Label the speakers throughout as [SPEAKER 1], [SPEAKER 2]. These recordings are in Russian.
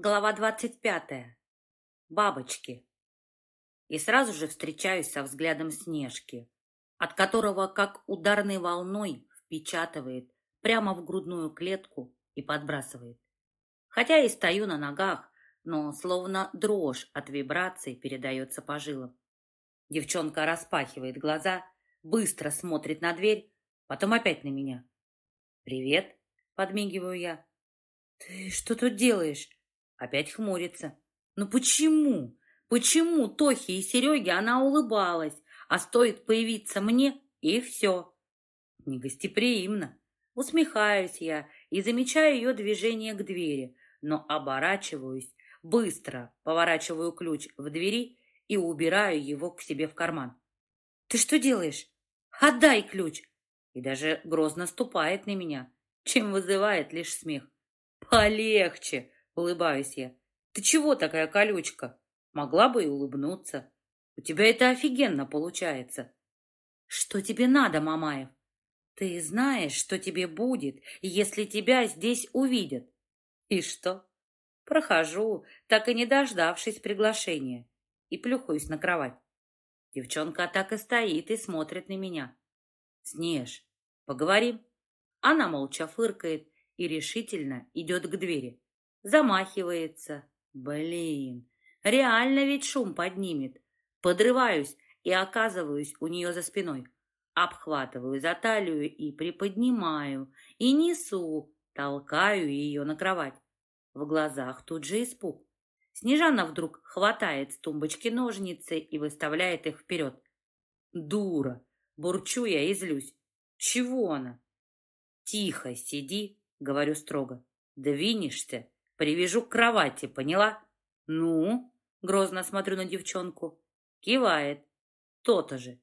[SPEAKER 1] Глава двадцать пятая. Бабочки. И сразу же встречаюсь со взглядом Снежки, от которого как ударной волной впечатывает прямо в грудную клетку и подбрасывает. Хотя и стою на ногах, но словно дрожь от вибраций передается по жилам. Девчонка распахивает глаза, быстро смотрит на дверь, потом опять на меня. «Привет», — подмигиваю я. «Ты что тут делаешь?» Опять хмурится. Ну почему? Почему Тохе и Сереге она улыбалась, а стоит появиться мне, и все? Негостеприимно. Усмехаюсь я и замечаю ее движение к двери, но оборачиваюсь, быстро поворачиваю ключ в двери и убираю его к себе в карман. «Ты что делаешь? Отдай ключ!» И даже грозно ступает на меня, чем вызывает лишь смех. «Полегче!» Улыбаюсь я. Ты чего такая колючка? Могла бы и улыбнуться. У тебя это офигенно получается. Что тебе надо, Мамаев? Ты знаешь, что тебе будет, если тебя здесь увидят. И что? Прохожу, так и не дождавшись приглашения, и плюхаюсь на кровать. Девчонка так и стоит и смотрит на меня. Снеж, поговорим? Она молча фыркает и решительно идет к двери. Замахивается. Блин, реально ведь шум поднимет. Подрываюсь и оказываюсь у нее за спиной. Обхватываю за талию и приподнимаю, и несу, толкаю ее на кровать. В глазах тут же испуг. Снежана вдруг хватает с тумбочки ножницы и выставляет их вперед. Дура! Бурчу я и злюсь. Чего она? Тихо сиди, говорю строго. Двинешься, Привяжу к кровати, поняла? Ну, грозно смотрю на девчонку. Кивает. То-то же.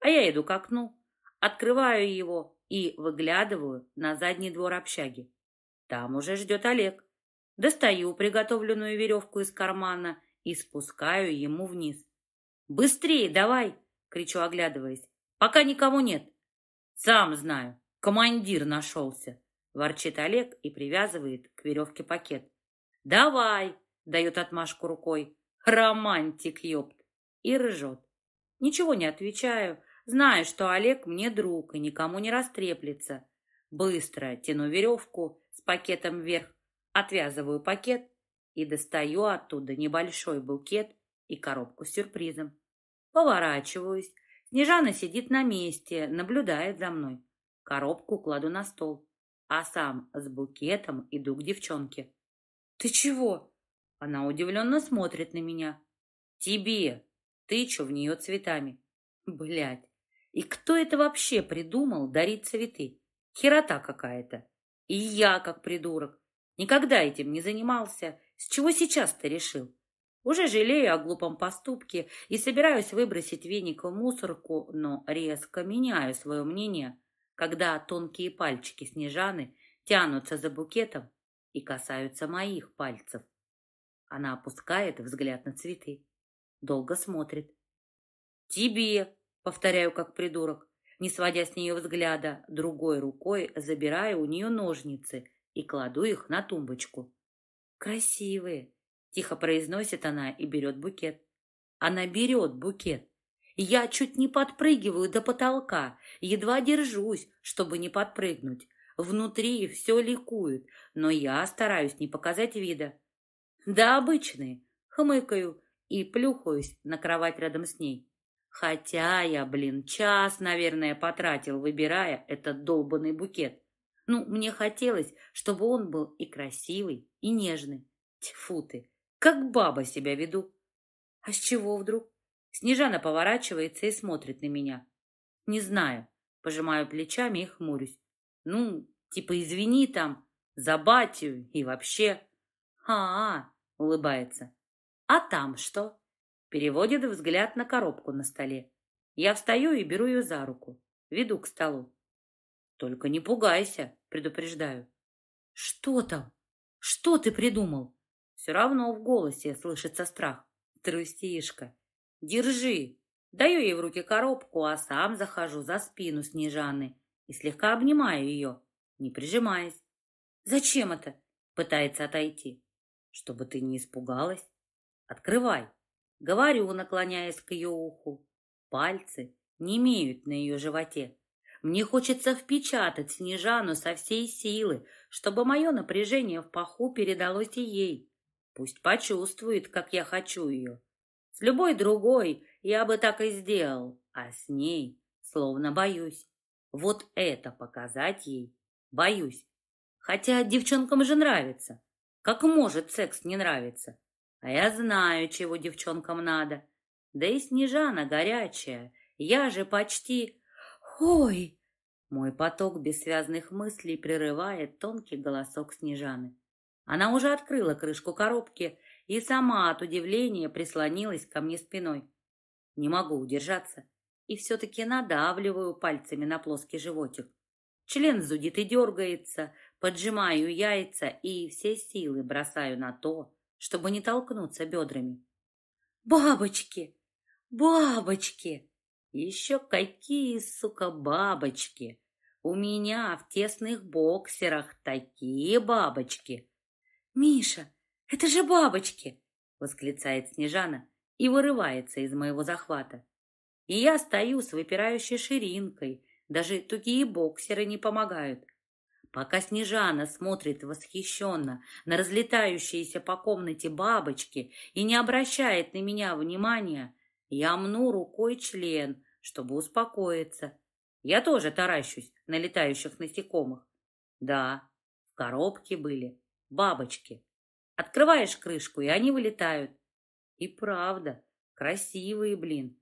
[SPEAKER 1] А я иду к окну, открываю его и выглядываю на задний двор общаги. Там уже ждет Олег. Достаю приготовленную веревку из кармана и спускаю ему вниз. «Быстрее давай!» — кричу, оглядываясь. «Пока никого нет!» «Сам знаю, командир нашелся!» — ворчит Олег и привязывает к веревке пакет. «Давай!» — дает отмашку рукой. «Романтик, ёпт!» И ржет. Ничего не отвечаю, знаю, что Олег мне друг и никому не растреплется. Быстро тяну веревку с пакетом вверх, отвязываю пакет и достаю оттуда небольшой букет и коробку с сюрпризом. Поворачиваюсь. Снежана сидит на месте, наблюдает за мной. Коробку кладу на стол, а сам с букетом иду к девчонке. «Ты чего?» Она удивленно смотрит на меня. «Тебе!» Тычу в нее цветами. Блядь, и кто это вообще придумал дарить цветы? Херота какая-то. И я, как придурок, никогда этим не занимался. С чего сейчас-то решил? Уже жалею о глупом поступке и собираюсь выбросить веник в мусорку, но резко меняю свое мнение, когда тонкие пальчики Снежаны тянутся за букетом и касаются моих пальцев. Она опускает взгляд на цветы, долго смотрит. «Тебе!» — повторяю, как придурок, не сводя с нее взгляда, другой рукой забираю у нее ножницы и кладу их на тумбочку. «Красивые!» — тихо произносит она и берет букет. Она берет букет. Я чуть не подпрыгиваю до потолка, едва держусь, чтобы не подпрыгнуть. Внутри все ликует, но я стараюсь не показать вида. Да обычные. Хмыкаю и плюхаюсь на кровать рядом с ней. Хотя я, блин, час, наверное, потратил, выбирая этот долбанный букет. Ну, мне хотелось, чтобы он был и красивый, и нежный. Тьфу ты, как баба себя веду. А с чего вдруг? Снежана поворачивается и смотрит на меня. Не знаю. Пожимаю плечами и хмурюсь. Ну, типа извини там, за батю и вообще. А, -а, -а улыбается. А там что? Переводит взгляд на коробку на столе. Я встаю и беру ее за руку. Веду к столу. Только не пугайся, предупреждаю. Что там? Что ты придумал? Все равно в голосе слышится страх. Трустишка. Держи. Даю ей в руки коробку, а сам захожу за спину Снежаны и слегка обнимаю ее, не прижимаясь. «Зачем это?» — пытается отойти. чтобы ты не испугалась. Открывай. Говорю, наклоняясь к ее уху. Пальцы не имеют на ее животе. Мне хочется впечатать Снежану со всей силы, чтобы мое напряжение в паху передалось и ей. Пусть почувствует, как я хочу ее. С любой другой я бы так и сделал, а с ней словно боюсь. Вот это показать ей боюсь. Хотя девчонкам же нравится. Как может секс не нравиться? А я знаю, чего девчонкам надо. Да и Снежана горячая. Я же почти... Ой! Мой поток бессвязных мыслей прерывает тонкий голосок Снежаны. Она уже открыла крышку коробки и сама от удивления прислонилась ко мне спиной. Не могу удержаться и все-таки надавливаю пальцами на плоский животик. Член зудит и дергается, поджимаю яйца и все силы бросаю на то, чтобы не толкнуться бедрами. «Бабочки! Бабочки!» «Еще какие, сука, бабочки! У меня в тесных боксерах такие бабочки!» «Миша, это же бабочки!» — восклицает Снежана и вырывается из моего захвата. И я стою с выпирающей ширинкой, даже тугие боксеры не помогают. Пока Снежана смотрит восхищенно на разлетающиеся по комнате бабочки и не обращает на меня внимания, я мну рукой член, чтобы успокоиться. Я тоже таращусь на летающих насекомых. Да, в коробке были бабочки. Открываешь крышку, и они вылетают. И правда, красивые, блин.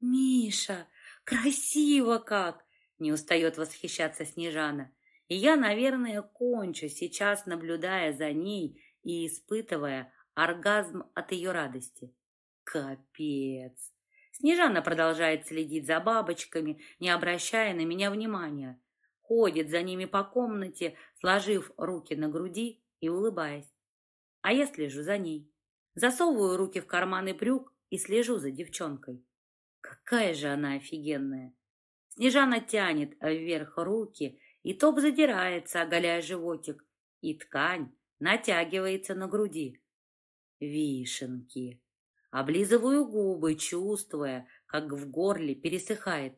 [SPEAKER 1] Миша, красиво как! Не устает восхищаться Снежана. И я, наверное, кончу сейчас, наблюдая за ней и испытывая оргазм от ее радости. Капец! Снежана продолжает следить за бабочками, не обращая на меня внимания. Ходит за ними по комнате, сложив руки на груди и улыбаясь. А я слежу за ней. Засовываю руки в карманы брюк и слежу за девчонкой. Какая же она офигенная! Снежана тянет вверх руки, и топ задирается, оголяя животик, и ткань натягивается на груди. Вишенки. Облизываю губы, чувствуя, как в горле пересыхает.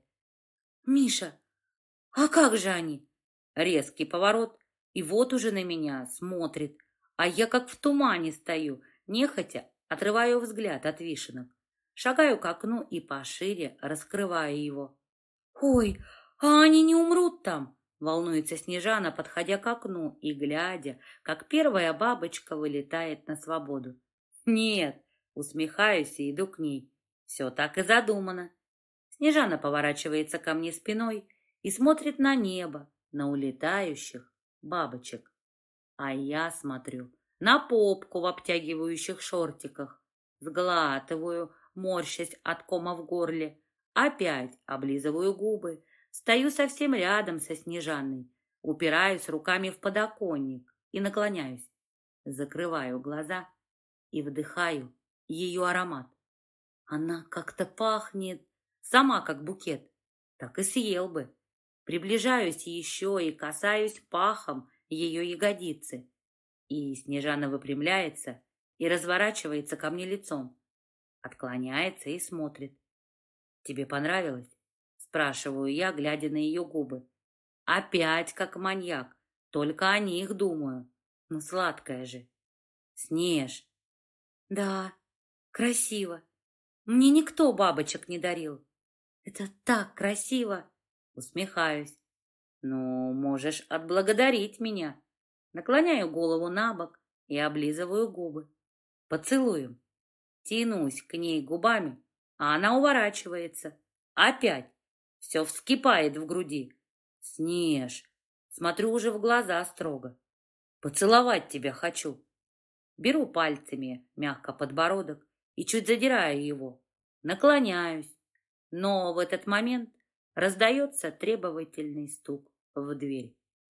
[SPEAKER 1] «Миша, а как же они?» Резкий поворот, и вот уже на меня смотрит, а я как в тумане стою, нехотя отрываю взгляд от вишенок. Шагаю к окну и пошире раскрываю его. «Ой, а они не умрут там?» Волнуется Снежана, подходя к окну и глядя, как первая бабочка вылетает на свободу. «Нет!» Усмехаюсь и иду к ней. Все так и задумано. Снежана поворачивается ко мне спиной и смотрит на небо, на улетающих бабочек. А я смотрю на попку в обтягивающих шортиках, сглатываю, морщась от кома в горле, опять облизываю губы, стою совсем рядом со Снежаной, упираюсь руками в подоконник и наклоняюсь, закрываю глаза и вдыхаю ее аромат. Она как-то пахнет, сама как букет, так и съел бы. Приближаюсь еще и касаюсь пахом ее ягодицы. И Снежана выпрямляется и разворачивается ко мне лицом. Отклоняется и смотрит. «Тебе понравилось?» Спрашиваю я, глядя на ее губы. Опять как маньяк. Только о них думаю. Ну, сладкая же. Снеж. Да, красиво. Мне никто бабочек не дарил. Это так красиво. Усмехаюсь. Ну, можешь отблагодарить меня. Наклоняю голову на бок и облизываю губы. Поцелуем. Тянусь к ней губами, а она уворачивается. Опять. Все вскипает в груди. Снеж. Смотрю уже в глаза строго. Поцеловать тебя хочу. Беру пальцами мягко подбородок и чуть задираю его. Наклоняюсь. Но в этот момент раздается требовательный стук в дверь.